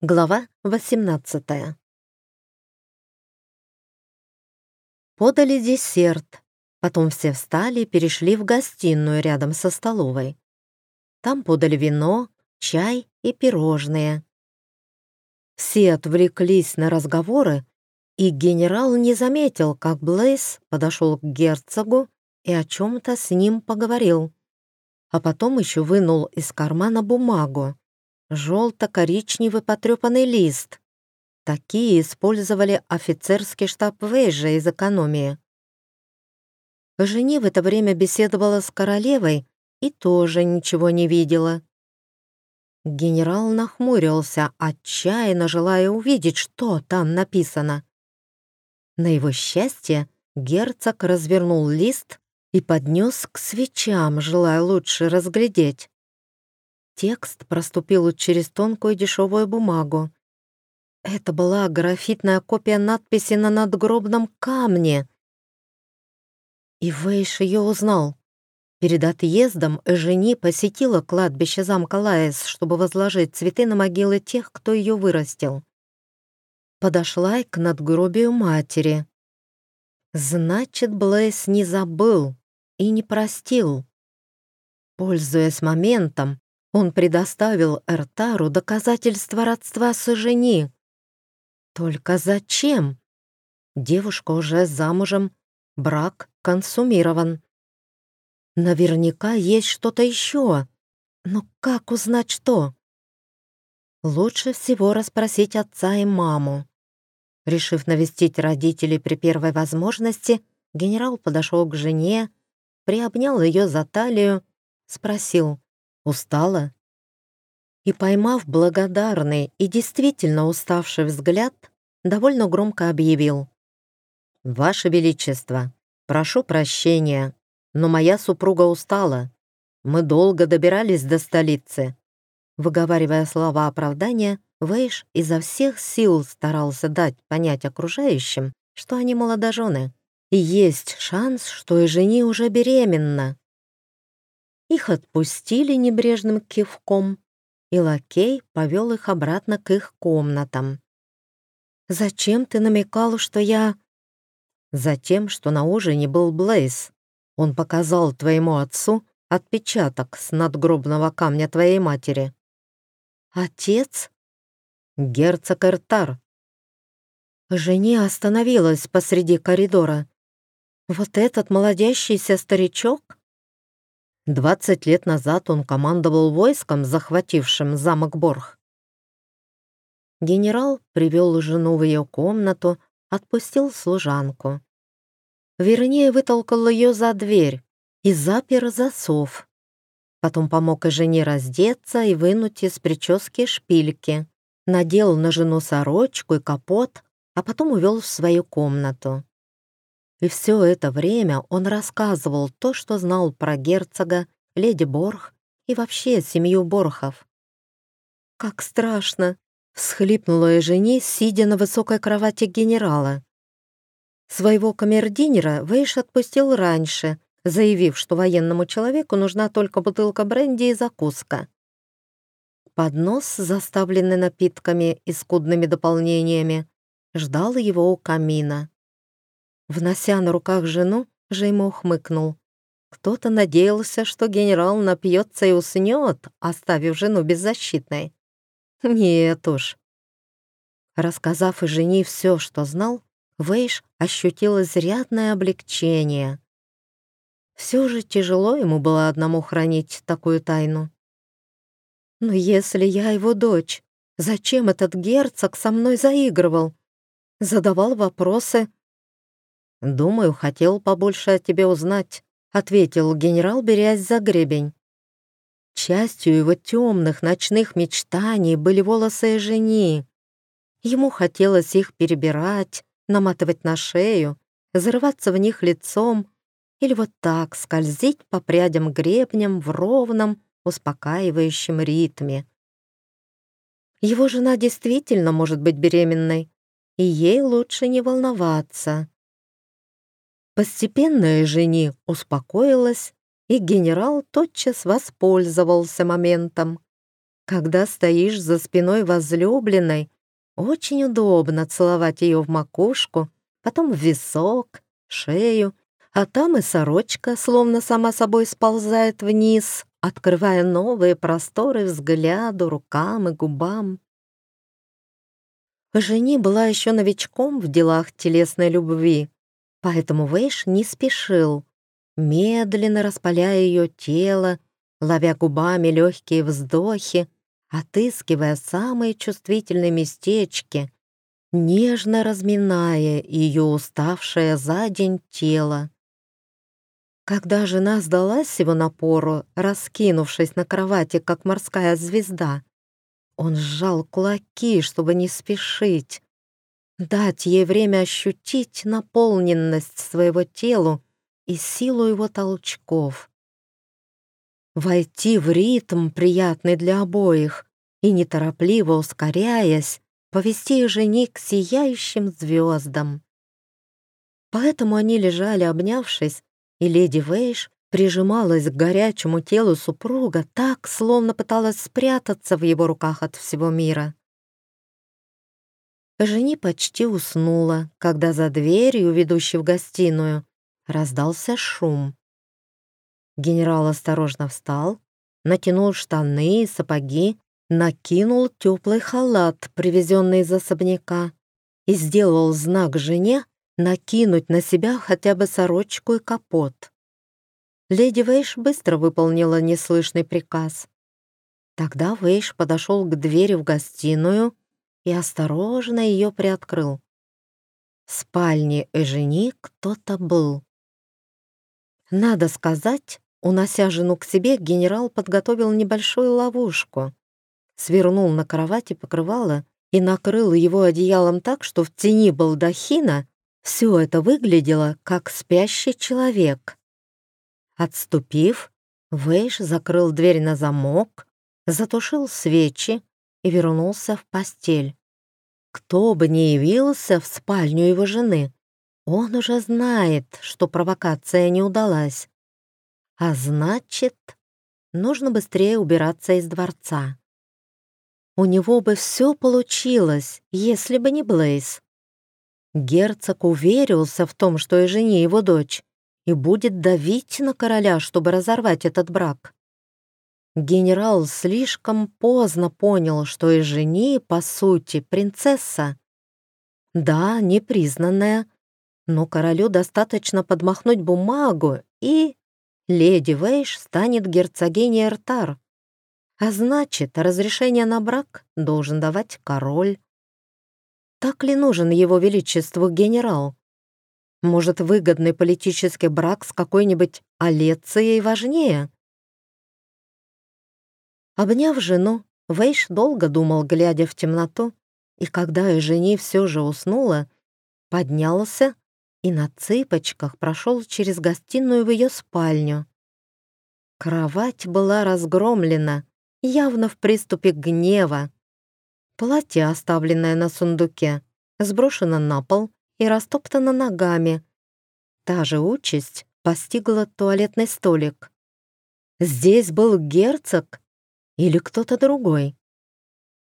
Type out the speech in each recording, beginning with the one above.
Глава 18 Подали десерт. Потом все встали и перешли в гостиную рядом со столовой. Там подали вино, чай и пирожные. Все отвлеклись на разговоры, и генерал не заметил, как Блейз подошел к герцогу и о чем-то с ним поговорил. А потом еще вынул из кармана бумагу желто-коричневый потрепанный лист. Такие использовали офицерский штаб Вейжа из экономии. Жени в это время беседовала с королевой и тоже ничего не видела. Генерал нахмурился, отчаянно желая увидеть, что там написано. На его счастье герцог развернул лист и поднес к свечам, желая лучше разглядеть. Текст проступил через тонкую дешевую бумагу. Это была графитная копия надписи на надгробном камне. И Вейш ее узнал. Перед отъездом Эжени посетила кладбище замка Лаэс, чтобы возложить цветы на могилы тех, кто ее вырастил. Подошла и к надгробию матери. Значит, Блэйс не забыл и не простил. Пользуясь моментом, он предоставил Эртару доказательства родства с жени. Только зачем? Девушка уже замужем, брак консумирован. Наверняка есть что-то еще. Но как узнать что? Лучше всего расспросить отца и маму. Решив навестить родителей при первой возможности, генерал подошел к жене, приобнял ее за талию, спросил, Устала?» И, поймав благодарный и действительно уставший взгляд, довольно громко объявил. «Ваше Величество, прошу прощения, но моя супруга устала. Мы долго добирались до столицы». Выговаривая слова оправдания, Вейш изо всех сил старался дать понять окружающим, что они молодожены, и есть шанс, что и жени уже беременна. Их отпустили небрежным кивком, и лакей повел их обратно к их комнатам. «Зачем ты намекал, что я...» «Затем, что на ужине был Блейз. Он показал твоему отцу отпечаток с надгробного камня твоей матери». «Отец?» «Герцог Эртар». Жене остановилась посреди коридора. «Вот этот молодящийся старичок?» Двадцать лет назад он командовал войском, захватившим замок Борх. Генерал привел жену в ее комнату, отпустил служанку. Вернее, вытолкал ее за дверь и запер засов. Потом помог жене раздеться и вынуть из прически шпильки. Надел на жену сорочку и капот, а потом увел в свою комнату. И все это время он рассказывал то, что знал про герцога, леди Борх и вообще семью Борхов. «Как страшно!» — всхлипнула Эжени, сидя на высокой кровати генерала. Своего камердинера Вейш отпустил раньше, заявив, что военному человеку нужна только бутылка бренди и закуска. Поднос, заставленный напитками и скудными дополнениями, ждал его у камина. Внося на руках жену, Жеймо ухмыкнул. Кто-то надеялся, что генерал напьется и уснет, оставив жену беззащитной. Нет уж. Рассказав и жене все, что знал, Вейш ощутил изрядное облегчение. Все же тяжело ему было одному хранить такую тайну. Но если я его дочь, зачем этот герцог со мной заигрывал? Задавал вопросы, «Думаю, хотел побольше о тебе узнать», — ответил генерал, берясь за гребень. Частью его темных ночных мечтаний были волосы жени. Ему хотелось их перебирать, наматывать на шею, зарываться в них лицом или вот так скользить по прядям гребням в ровном, успокаивающем ритме. Его жена действительно может быть беременной, и ей лучше не волноваться. Постепенно жени успокоилась, и генерал тотчас воспользовался моментом. Когда стоишь за спиной возлюбленной, очень удобно целовать ее в макушку, потом в висок, шею, а там и сорочка словно сама собой сползает вниз, открывая новые просторы взгляду, рукам и губам. Жени была еще новичком в делах телесной любви, поэтому Вейш не спешил, медленно распаляя ее тело, ловя губами легкие вздохи, отыскивая самые чувствительные местечки, нежно разминая ее уставшее за день тело. Когда жена сдалась его напору, раскинувшись на кровати, как морская звезда, он сжал кулаки, чтобы не спешить, дать ей время ощутить наполненность своего тела и силу его толчков. Войти в ритм, приятный для обоих, и, неторопливо ускоряясь, повести жени к сияющим звездам. Поэтому они лежали, обнявшись, и леди Вейш прижималась к горячему телу супруга так, словно пыталась спрятаться в его руках от всего мира. Жени почти уснула, когда за дверью, ведущей в гостиную, раздался шум. Генерал осторожно встал, натянул штаны и сапоги, накинул теплый халат, привезенный из особняка, и сделал знак жене накинуть на себя хотя бы сорочку и капот. Леди Вейш быстро выполнила неслышный приказ. Тогда Вейш подошел к двери в гостиную и осторожно ее приоткрыл. В спальне Эжени кто-то был. Надо сказать, унося жену к себе, генерал подготовил небольшую ловушку. Свернул на кровати покрывало и накрыл его одеялом так, что в тени балдахина все это выглядело, как спящий человек. Отступив, Вейш закрыл дверь на замок, затушил свечи и вернулся в постель. Кто бы ни явился в спальню его жены, он уже знает, что провокация не удалась. А значит, нужно быстрее убираться из дворца. У него бы все получилось, если бы не Блейз. Герцог уверился в том, что и жени его дочь, и будет давить на короля, чтобы разорвать этот брак. Генерал слишком поздно понял, что и жени, по сути, принцесса. Да, непризнанная, но королю достаточно подмахнуть бумагу, и леди Вейш станет герцогиней Эртар. А значит, разрешение на брак должен давать король. Так ли нужен его величеству генерал? Может, выгодный политический брак с какой-нибудь Алецией важнее? Обняв жену, Вейш долго думал, глядя в темноту, и когда и жени все же уснула, поднялся и на цыпочках прошел через гостиную в ее спальню. Кровать была разгромлена, явно в приступе гнева. Платье, оставленное на сундуке, сброшено на пол и растоптано ногами. Та же участь постигла туалетный столик. Здесь был герцог или кто-то другой.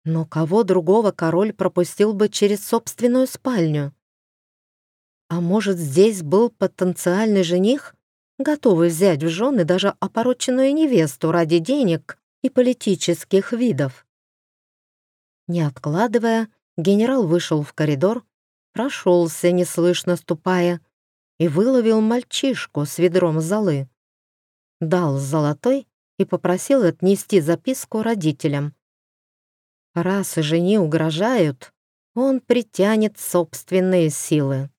Но кого другого король пропустил бы через собственную спальню? А может, здесь был потенциальный жених, готовый взять в жены даже опороченную невесту ради денег и политических видов? Не откладывая, генерал вышел в коридор, прошелся, неслышно ступая, и выловил мальчишку с ведром золы. Дал золотой и попросил отнести записку родителям. Раз жени угрожают, он притянет собственные силы.